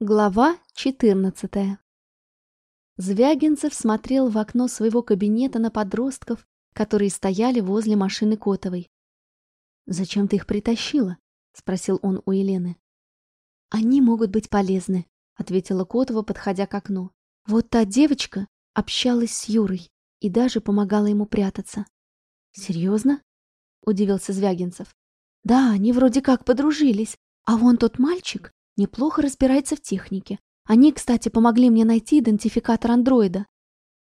Глава 14 Звягинцев смотрел в окно своего кабинета на подростков, которые стояли возле машины Котовой. «Зачем ты их притащила?» — спросил он у Елены. «Они могут быть полезны», — ответила Котова, подходя к окну. «Вот та девочка общалась с Юрой и даже помогала ему прятаться». «Серьезно?» — удивился Звягинцев. «Да, они вроде как подружились, а вон тот мальчик неплохо разбирается в технике. Они, кстати, помогли мне найти идентификатор андроида.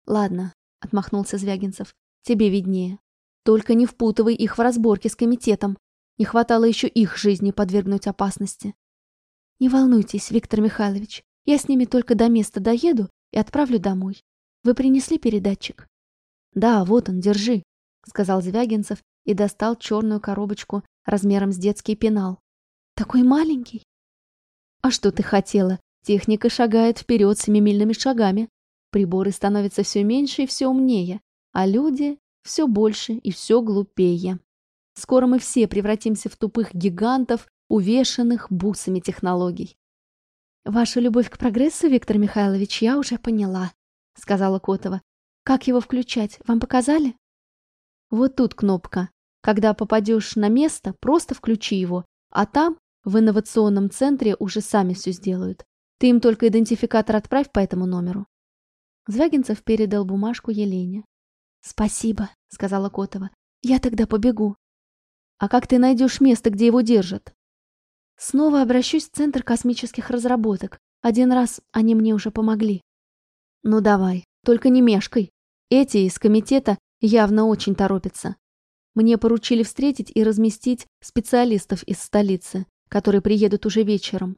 Ладно, отмахнулся Звягинцев, тебе виднее. Только не впутывай их в разборки с комитетом. Не хватало еще их жизни подвергнуть опасности. Не волнуйтесь, Виктор Михайлович, я с ними только до места доеду и отправлю домой. Вы принесли передатчик? Да, вот он, держи, сказал Звягинцев и достал черную коробочку размером с детский пенал. Такой маленький. А что ты хотела? Техника шагает вперед семимильными шагами. Приборы становятся все меньше и все умнее, а люди все больше и все глупее. Скоро мы все превратимся в тупых гигантов, увешанных бусами технологий. «Вашу любовь к прогрессу, Виктор Михайлович, я уже поняла», — сказала Котова. «Как его включать? Вам показали?» «Вот тут кнопка. Когда попадешь на место, просто включи его, а там в инновационном центре уже сами все сделают. Ты им только идентификатор отправь по этому номеру. Звягинцев передал бумажку Елене. «Спасибо», — сказала Котова. «Я тогда побегу». «А как ты найдешь место, где его держат?» «Снова обращусь в Центр космических разработок. Один раз они мне уже помогли». «Ну давай, только не мешкай. Эти из комитета явно очень торопятся. Мне поручили встретить и разместить специалистов из столицы которые приедут уже вечером.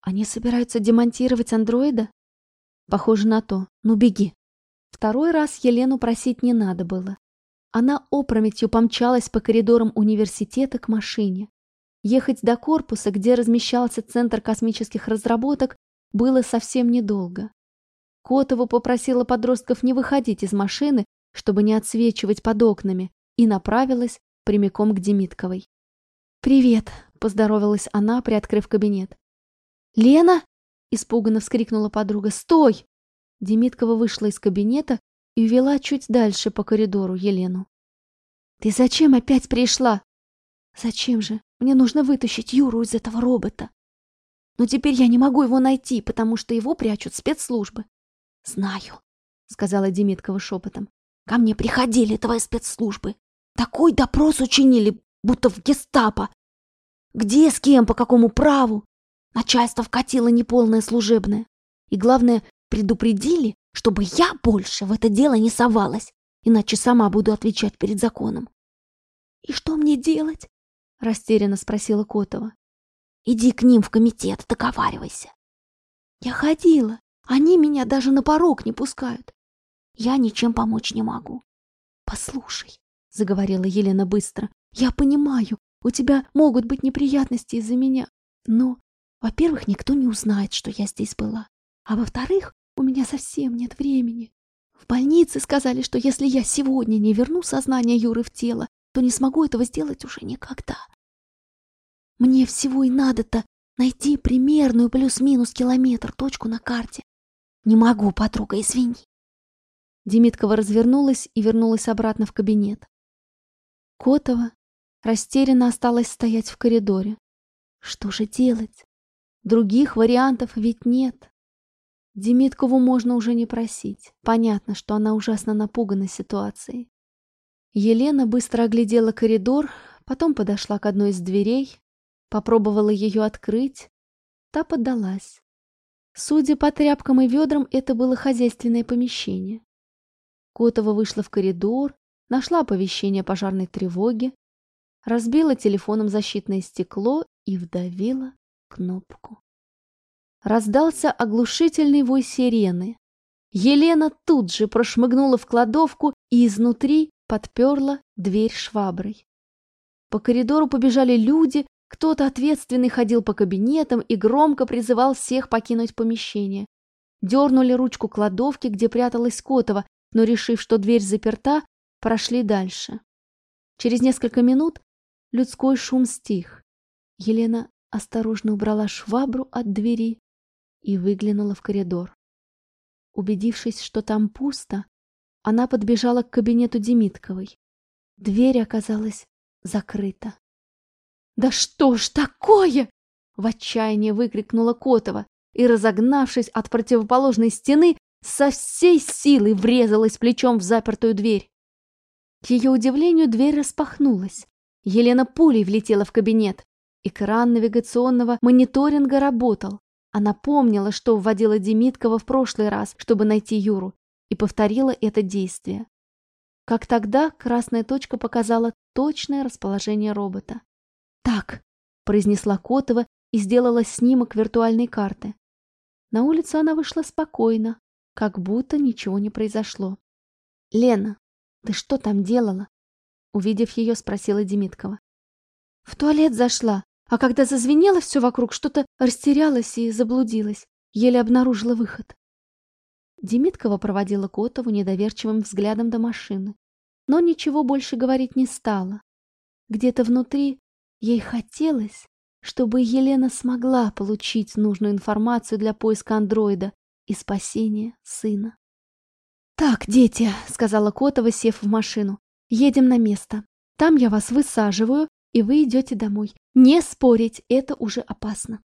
Они собираются демонтировать андроида? Похоже на то. Ну, беги. Второй раз Елену просить не надо было. Она опрометью помчалась по коридорам университета к машине. Ехать до корпуса, где размещался Центр космических разработок, было совсем недолго. Котова попросила подростков не выходить из машины, чтобы не отсвечивать под окнами, и направилась прямиком к Демитковой. «Привет!» поздоровалась она, приоткрыв кабинет. «Лена!» – испуганно вскрикнула подруга. «Стой!» Демиткова вышла из кабинета и вела чуть дальше по коридору Елену. «Ты зачем опять пришла?» «Зачем же? Мне нужно вытащить Юру из этого робота. Но теперь я не могу его найти, потому что его прячут спецслужбы». «Знаю», — сказала Демиткова шепотом. «Ко мне приходили твои спецслужбы. Такой допрос учинили, будто в гестапо. Где, с кем, по какому праву? Начальство вкатило неполное служебное. И главное, предупредили, чтобы я больше в это дело не совалась, иначе сама буду отвечать перед законом. «И что мне делать?» — растерянно спросила Котова. «Иди к ним в комитет, договаривайся». «Я ходила. Они меня даже на порог не пускают. Я ничем помочь не могу». «Послушай», — заговорила Елена быстро, — «я понимаю, у тебя могут быть неприятности из-за меня. Но, во-первых, никто не узнает, что я здесь была. А во-вторых, у меня совсем нет времени. В больнице сказали, что если я сегодня не верну сознание Юры в тело, то не смогу этого сделать уже никогда. Мне всего и надо-то найти примерную плюс-минус километр точку на карте. Не могу, подруга, извини. Демиткова развернулась и вернулась обратно в кабинет. Котова Растерянно осталась стоять в коридоре. Что же делать? Других вариантов ведь нет. Демиткову можно уже не просить. Понятно, что она ужасно напугана ситуацией. Елена быстро оглядела коридор, потом подошла к одной из дверей, попробовала ее открыть. Та поддалась. Судя по тряпкам и ведрам, это было хозяйственное помещение. Котова вышла в коридор, нашла оповещение пожарной тревоги, разбила телефоном защитное стекло и вдавила кнопку. Раздался оглушительный вой сирены. Елена тут же прошмыгнула в кладовку и изнутри подперла дверь шваброй. По коридору побежали люди, кто-то ответственный ходил по кабинетам и громко призывал всех покинуть помещение. Дернули ручку кладовки, где пряталась Котова, но, решив, что дверь заперта, прошли дальше. Через несколько минут Людской шум стих. Елена осторожно убрала швабру от двери, и выглянула в коридор. Убедившись, что там пусто, она подбежала к кабинету Демитковой. Дверь оказалась закрыта. «Да что ж такое!» — в отчаянии выкрикнула Котова и, разогнавшись от противоположной стены, со всей силы врезалась плечом в запертую дверь. К ее удивлению, дверь распахнулась. Елена пулей влетела в кабинет. Экран навигационного мониторинга работал. Она помнила, что вводила Демиткова в прошлый раз, чтобы найти Юру, и повторила это действие. Как тогда, красная точка показала точное расположение робота. «Так», — произнесла Котова и сделала снимок виртуальной карты. На улицу она вышла спокойно, как будто ничего не произошло. «Лена, ты что там делала?» Увидев ее, спросила Демиткова. «В туалет зашла, а когда зазвенело все вокруг, что-то растерялась и заблудилась. Еле обнаружила выход». Демиткова проводила Котову недоверчивым взглядом до машины, но ничего больше говорить не стала. Где-то внутри ей хотелось, чтобы Елена смогла получить нужную информацию для поиска андроида и спасения сына. «Так, дети», — сказала Котова, сев в машину, — «едем на место. Там я вас высаживаю, и вы идете домой. Не спорить, это уже опасно».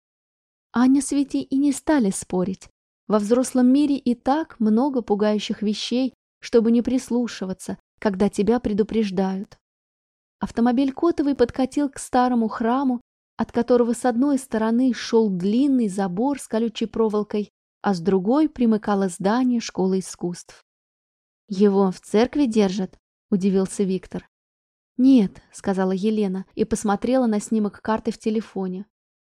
Аня с Витей и не стали спорить. Во взрослом мире и так много пугающих вещей, чтобы не прислушиваться, когда тебя предупреждают. Автомобиль Котовой подкатил к старому храму, от которого с одной стороны шел длинный забор с колючей проволокой, а с другой примыкало здание школы искусств. «Его в церкви держат?» – удивился Виктор. «Нет», – сказала Елена и посмотрела на снимок карты в телефоне.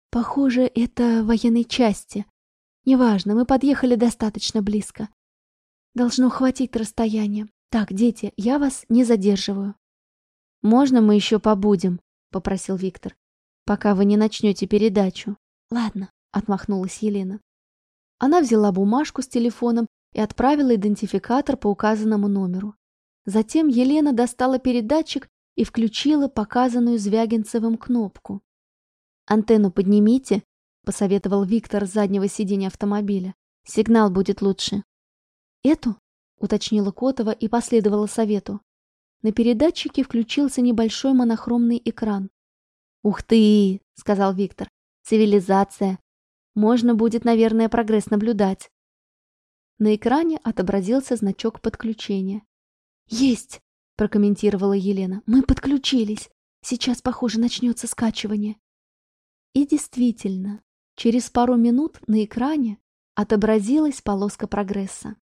«Похоже, это военной части. Неважно, мы подъехали достаточно близко. Должно хватить расстояния. Так, дети, я вас не задерживаю». «Можно мы еще побудем?» – попросил Виктор. «Пока вы не начнете передачу». «Ладно», – отмахнулась Елена. Она взяла бумажку с телефоном и отправила идентификатор по указанному номеру. Затем Елена достала передатчик и включила показанную Звягинцевым кнопку. «Антенну поднимите», — посоветовал Виктор с заднего сиденья автомобиля. «Сигнал будет лучше». «Эту?» — уточнила Котова и последовала совету. На передатчике включился небольшой монохромный экран. «Ух ты!» — сказал Виктор. «Цивилизация! Можно будет, наверное, прогресс наблюдать». На экране отобразился значок подключения. «Есть!» – прокомментировала Елена. «Мы подключились. Сейчас, похоже, начнется скачивание». И действительно, через пару минут на экране отобразилась полоска прогресса.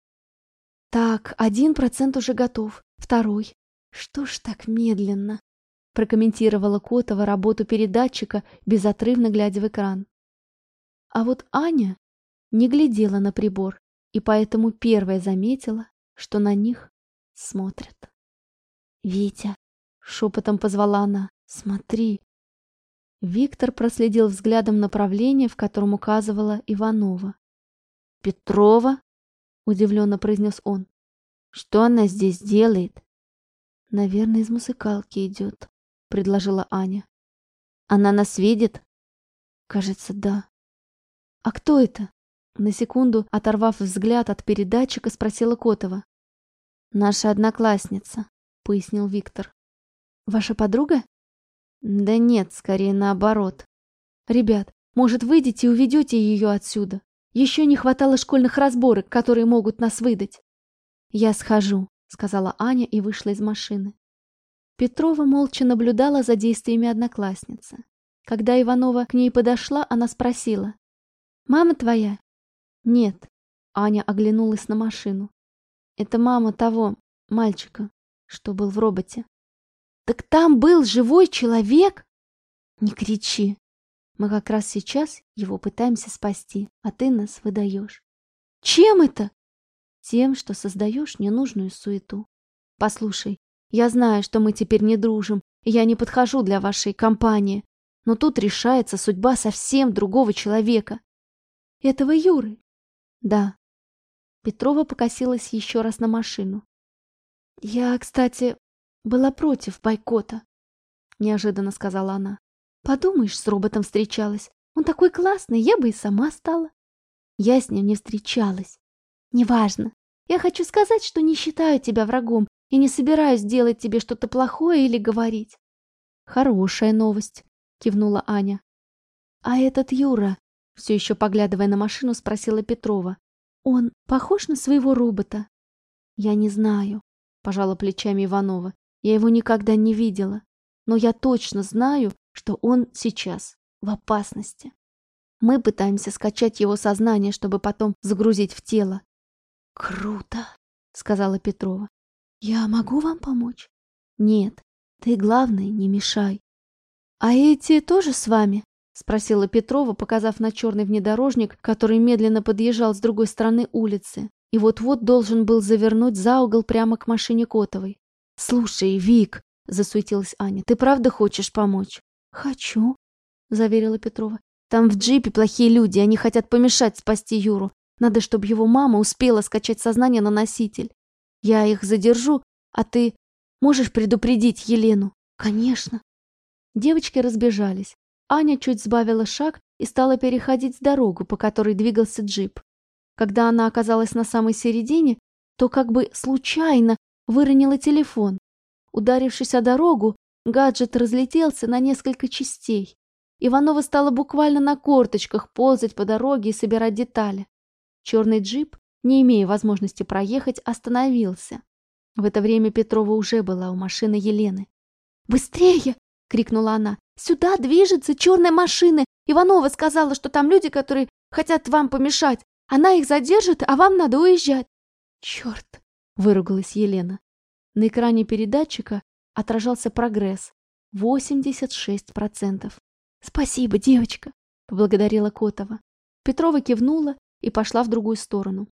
«Так, один процент уже готов, второй. Что ж так медленно?» прокомментировала Котова работу передатчика, безотрывно глядя в экран. А вот Аня не глядела на прибор и поэтому первая заметила, что на них смотрят. «Витя!» — шепотом позвала она. «Смотри!» Виктор проследил взглядом направление, в котором указывала Иванова. «Петрова?» — удивленно произнес он. «Что она здесь делает?» «Наверное, из музыкалки идет», — предложила Аня. «Она нас видит?» «Кажется, да». «А кто это?» На секунду, оторвав взгляд от передатчика, спросила Котова. «Наша одноклассница», — пояснил Виктор. «Ваша подруга?» «Да нет, скорее наоборот. Ребят, может, выйдете и уведете ее отсюда? Еще не хватало школьных разборок, которые могут нас выдать». «Я схожу», — сказала Аня и вышла из машины. Петрова молча наблюдала за действиями одноклассницы. Когда Иванова к ней подошла, она спросила. «Мама твоя «Нет», — Аня оглянулась на машину. «Это мама того мальчика, что был в роботе». «Так там был живой человек?» «Не кричи. Мы как раз сейчас его пытаемся спасти, а ты нас выдаешь». «Чем это?» «Тем, что создаешь ненужную суету. Послушай, я знаю, что мы теперь не дружим, и я не подхожу для вашей компании, но тут решается судьба совсем другого человека. Этого Юры, да. Петрова покосилась еще раз на машину. Я, кстати, была против бойкота, неожиданно сказала она. Подумаешь, с роботом встречалась. Он такой классный, я бы и сама стала. Я с ним не встречалась. Неважно. Я хочу сказать, что не считаю тебя врагом и не собираюсь делать тебе что-то плохое или говорить. Хорошая новость, кивнула Аня. А этот Юра, все еще поглядывая на машину, спросила Петрова. Он похож на своего робота? Я не знаю, пожала плечами Иванова. Я его никогда не видела. Но я точно знаю, что он сейчас в опасности. Мы пытаемся скачать его сознание, чтобы потом загрузить в тело. Круто, сказала Петрова. Я могу вам помочь? Нет, ты, главное, не мешай. А эти тоже с вами? Спросила Петрова, показав на черный внедорожник, который медленно подъезжал с другой стороны улицы и вот-вот должен был завернуть за угол прямо к машине Котовой. «Слушай, Вик!» — засуетилась Аня. «Ты правда хочешь помочь?» «Хочу», — заверила Петрова. «Там в джипе плохие люди, они хотят помешать спасти Юру. Надо, чтобы его мама успела скачать сознание на носитель. Я их задержу, а ты можешь предупредить Елену?» «Конечно». Девочки разбежались. Аня чуть сбавила шаг и стала переходить дорогу, по которой двигался джип. Когда она оказалась на самой середине, то как бы случайно выронила телефон. Ударившись о дорогу, гаджет разлетелся на несколько частей. Иванова стала буквально на корточках ползать по дороге и собирать детали. Черный джип, не имея возможности проехать, остановился. В это время Петрова уже была у машины Елены. «Быстрее!» — крикнула она. «Сюда движется черная машина! Иванова сказала, что там люди, которые хотят вам помешать. Она их задержит, а вам надо уезжать!» «Черт!» — выругалась Елена. На экране передатчика отражался прогресс. 86%. «Спасибо, девочка!» — поблагодарила Котова. Петрова кивнула и пошла в другую сторону.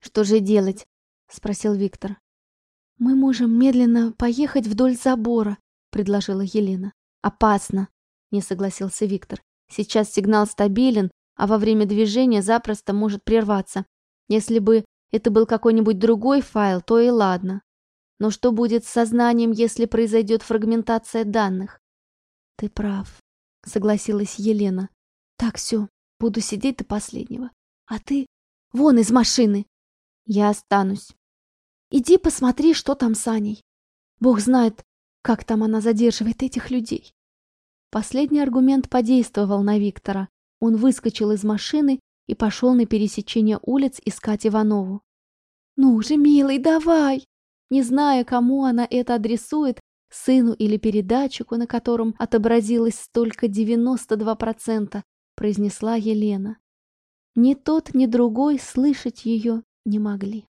«Что же делать?» — спросил Виктор. «Мы можем медленно поехать вдоль забора», — предложила Елена. «Опасно», — не согласился Виктор. «Сейчас сигнал стабилен, а во время движения запросто может прерваться. Если бы это был какой-нибудь другой файл, то и ладно. Но что будет с сознанием, если произойдет фрагментация данных? Ты прав, согласилась Елена. Так, все, буду сидеть до последнего. А ты вон из машины. Я останусь. Иди посмотри, что там с Аней. Бог знает, как там она задерживает этих людей. Последний аргумент подействовал на Виктора. Он выскочил из машины и пошел на пересечение улиц искать Иванову. «Ну же, милый, давай!» Не зная, кому она это адресует, сыну или передатчику, на котором отобразилось только 92%, произнесла Елена. Ни тот, ни другой слышать ее не могли.